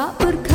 tak berkata